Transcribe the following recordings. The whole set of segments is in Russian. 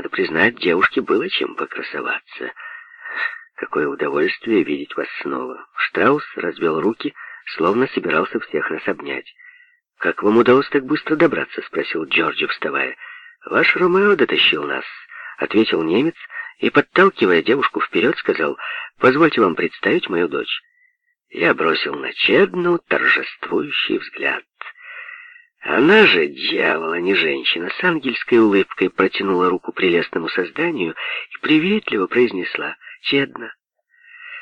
Надо признать, девушке было чем покрасоваться. Какое удовольствие видеть вас снова. Штраус развел руки, словно собирался всех нас обнять. «Как вам удалось так быстро добраться?» — спросил Джорджи, вставая. «Ваш Ромео дотащил нас», — ответил немец, и, подталкивая девушку вперед, сказал, «Позвольте вам представить мою дочь». Я бросил на Чедну торжествующий взгляд. Она же, дьявол, а не женщина, с ангельской улыбкой протянула руку прелестному созданию и приветливо произнесла «Чедна».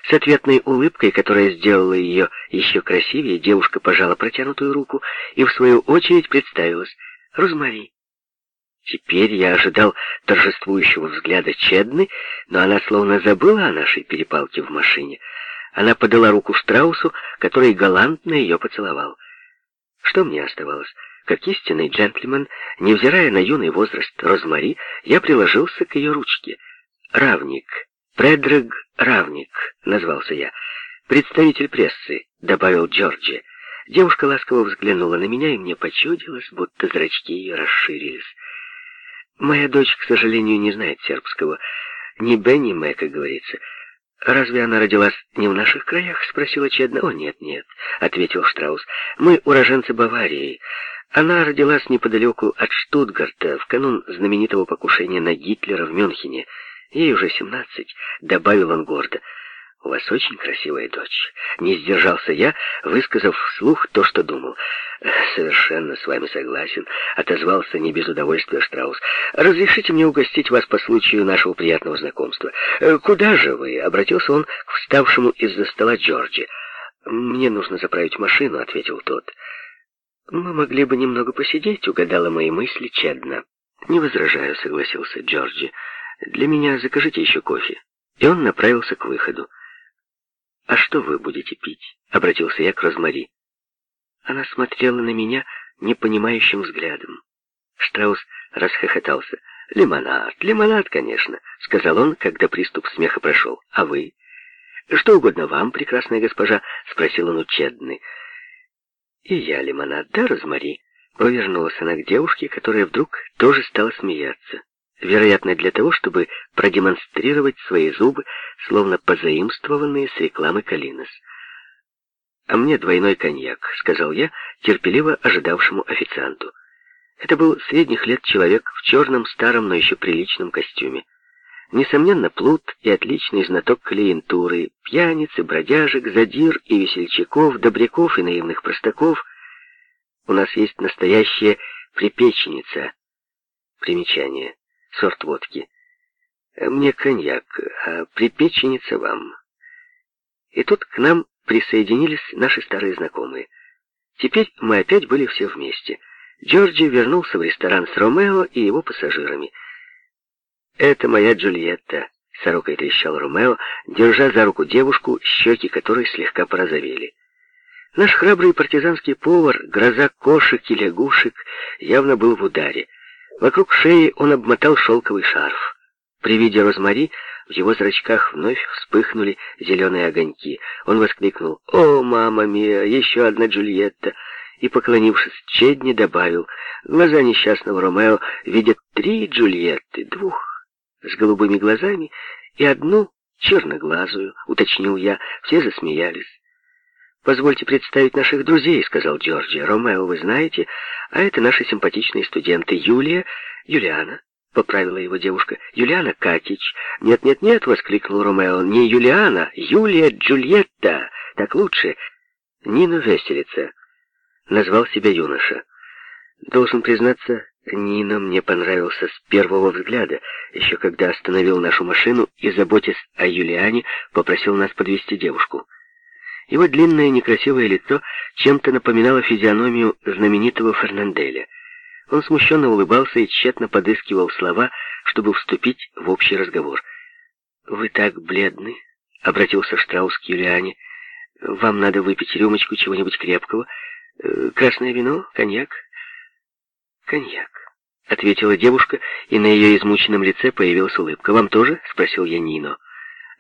С ответной улыбкой, которая сделала ее еще красивее, девушка пожала протянутую руку и, в свою очередь, представилась «Розмари». Теперь я ожидал торжествующего взгляда Чедны, но она словно забыла о нашей перепалке в машине. Она подала руку Штраусу, который галантно ее поцеловал. Что мне оставалось? Как истинный джентльмен, невзирая на юный возраст Розмари, я приложился к ее ручке. «Равник», «Предрэг Равник», — назвался я. «Представитель прессы», — добавил Джорджи. Девушка ласково взглянула на меня, и мне почудилось, будто зрачки ее расширились. Моя дочь, к сожалению, не знает сербского. Ни Б, ни Мэ, как говорится. «Разве она родилась не в наших краях?» — спросила Чедна. «О, нет, нет», — ответил Штраус. «Мы уроженцы Баварии. Она родилась неподалеку от Штутгарта в канун знаменитого покушения на Гитлера в Мюнхене. Ей уже семнадцать, добавил он гордо. «У вас очень красивая дочь». Не сдержался я, высказав вслух то, что думал. «Совершенно с вами согласен», — отозвался не без удовольствия Штраус. «Разрешите мне угостить вас по случаю нашего приятного знакомства. Э, куда же вы?» — обратился он к вставшему из-за стола Джорджи. «Мне нужно заправить машину», — ответил тот. «Мы могли бы немного посидеть», — угадала мои мысли Чедна. «Не возражаю», — согласился Джорджи. «Для меня закажите еще кофе». И он направился к выходу. «А что вы будете пить?» — обратился я к Розмари. Она смотрела на меня непонимающим взглядом. Штраус расхохотался. «Лимонад, лимонад, конечно», — сказал он, когда приступ смеха прошел. «А вы?» «Что угодно вам, прекрасная госпожа?» — спросил он у Чедны. «И я лимонад, да, Розмари?» Повернулась она к девушке, которая вдруг тоже стала смеяться вероятно, для того, чтобы продемонстрировать свои зубы, словно позаимствованные с рекламы Калинос. «А мне двойной коньяк», — сказал я, терпеливо ожидавшему официанту. Это был средних лет человек в черном, старом, но еще приличном костюме. Несомненно, плут и отличный знаток клиентуры, пьяницы, бродяжек, задир и весельчаков, добряков и наивных простаков. У нас есть настоящая припеченица. Примечание сорт водки. Мне коньяк, а припеченица вам. И тут к нам присоединились наши старые знакомые. Теперь мы опять были все вместе. Джорджи вернулся в ресторан с Ромео и его пассажирами. «Это моя Джульетта», — сорокой трещал Ромео, держа за руку девушку, щеки которой слегка порозовели. Наш храбрый партизанский повар, гроза кошек и лягушек, явно был в ударе. Вокруг шеи он обмотал шелковый шарф. При виде Розмари в его зрачках вновь вспыхнули зеленые огоньки. Он воскликнул «О, мама мия, еще одна Джульетта!» и, поклонившись Чедни, добавил «Глаза несчастного Ромео видят три Джульетты, двух с голубыми глазами и одну черноглазую», — уточнил я. Все засмеялись. «Позвольте представить наших друзей», — сказал Джорджи. «Ромео вы знаете, а это наши симпатичные студенты Юлия, Юлиана». — поправила его девушка. «Юлиана Катич». «Нет-нет-нет», — воскликнул Ромео. «Не Юлиана, Юлия Джульетта. Так лучше». «Нина Веселица», — назвал себя юноша. Должен признаться, Нина мне понравился с первого взгляда, еще когда остановил нашу машину и, заботясь о Юлиане, попросил нас подвести девушку. Его длинное некрасивое лицо чем-то напоминало физиономию знаменитого Фернанделя. Он смущенно улыбался и тщетно подыскивал слова, чтобы вступить в общий разговор. «Вы так бледны», — обратился Штраус к Юлиане. «Вам надо выпить рюмочку чего-нибудь крепкого. Э, красное вино? Коньяк?» «Коньяк», — ответила девушка, и на ее измученном лице появилась улыбка. «Вам тоже?» — спросил я Нино.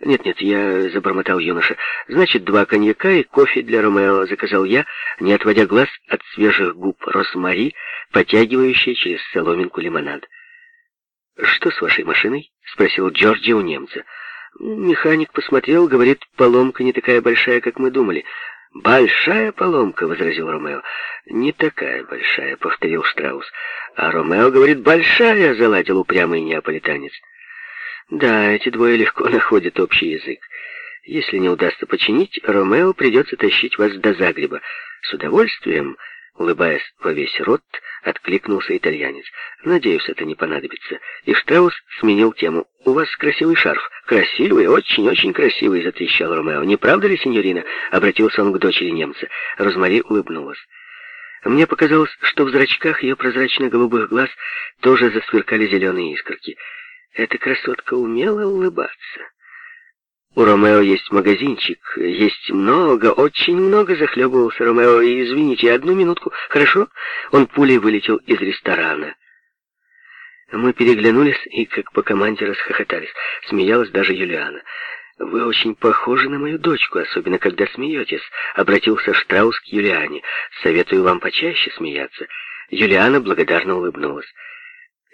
«Нет-нет, я...» — забормотал юноша. «Значит, два коньяка и кофе для Ромео», — заказал я, не отводя глаз от свежих губ Росмари, потягивающей через соломинку лимонад. «Что с вашей машиной?» — спросил Джорджи у немца. Механик посмотрел, говорит, поломка не такая большая, как мы думали. «Большая поломка», — возразил Ромео. «Не такая большая», — повторил Штраус. «А Ромео говорит, большая», — заладил упрямый неаполитанец. «Да, эти двое легко находят общий язык. Если не удастся починить, Ромео придется тащить вас до Загреба. С удовольствием Улыбаясь во весь рот, откликнулся итальянец. «Надеюсь, это не понадобится». И Штраус сменил тему. «У вас красивый шарф». «Красивый, очень-очень красивый», — затрещал Ромео. «Не правда ли, сеньорина?» — обратился он к дочери немца. Розмари улыбнулась. Мне показалось, что в зрачках ее прозрачно-голубых глаз тоже засверкали зеленые искорки. Эта красотка умела улыбаться. У Ромео есть магазинчик, есть много, очень много, захлебывался Ромео. И извините, одну минутку, хорошо? Он пулей вылетел из ресторана. Мы переглянулись и, как по команде, расхохотались. Смеялась даже Юлиана. «Вы очень похожи на мою дочку, особенно когда смеетесь», — обратился Штраус к Юлиане. «Советую вам почаще смеяться». Юлиана благодарно улыбнулась.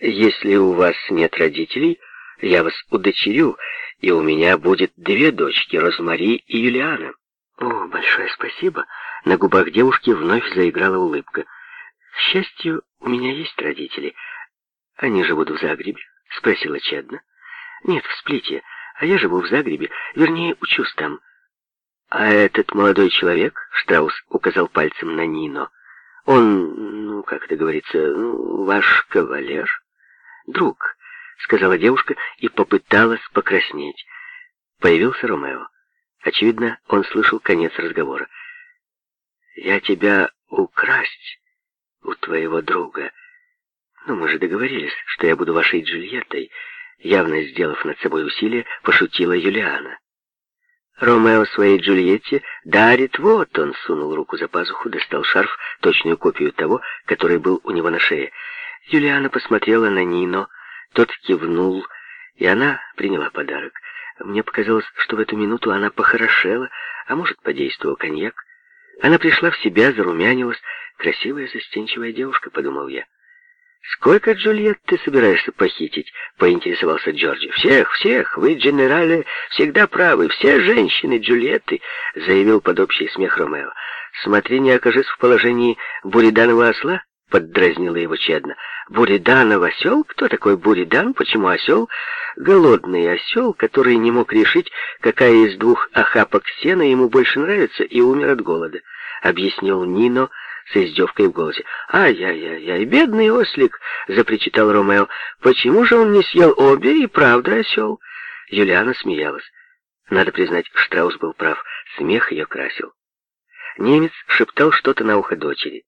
«Если у вас нет родителей, я вас удочерю, и у меня будет две дочки, Розмари и Юлиана. О, большое спасибо. На губах девушки вновь заиграла улыбка. К счастью, у меня есть родители. Они живут в Загребе? Спросила Чедна. Нет, в Сплите. А я живу в Загребе. Вернее, учусь там. А этот молодой человек, Штраус указал пальцем на Нино, он, ну, как это говорится, ну, ваш кавалер? Друг. — сказала девушка и попыталась покраснеть. Появился Ромео. Очевидно, он слышал конец разговора. «Я тебя украсть у твоего друга. Ну, мы же договорились, что я буду вашей Джульеттой», явно сделав над собой усилие, пошутила Юлиана. Ромео своей Джульетте дарит, вот он сунул руку за пазуху, достал шарф, точную копию того, который был у него на шее. Юлиана посмотрела на Нино, тот кивнул, и она приняла подарок. Мне показалось, что в эту минуту она похорошела, а может, подействовал коньяк. Она пришла в себя, зарумянилась. Красивая, застенчивая девушка, подумал я. «Сколько Джульет ты собираешься похитить?» — поинтересовался Джорджи. «Всех, всех! Вы, дженерале, всегда правы. Все женщины Джульетты!» — заявил под общий смех Ромео. «Смотри, не окажись в положении буриданова осла!» — поддразнила его Чедна. Буриданов осел? Кто такой Буридан? Почему осел? Голодный осел, который не мог решить, какая из двух охапок сена ему больше нравится, и умер от голода, объяснил Нино с издевкой в голосе. «Ай-яй-яй, бедный ослик!» — запричитал Ромео. «Почему же он не съел обе и правда осел?» Юлиана смеялась. Надо признать, Штраус был прав. Смех ее красил. Немец шептал что-то на ухо дочери.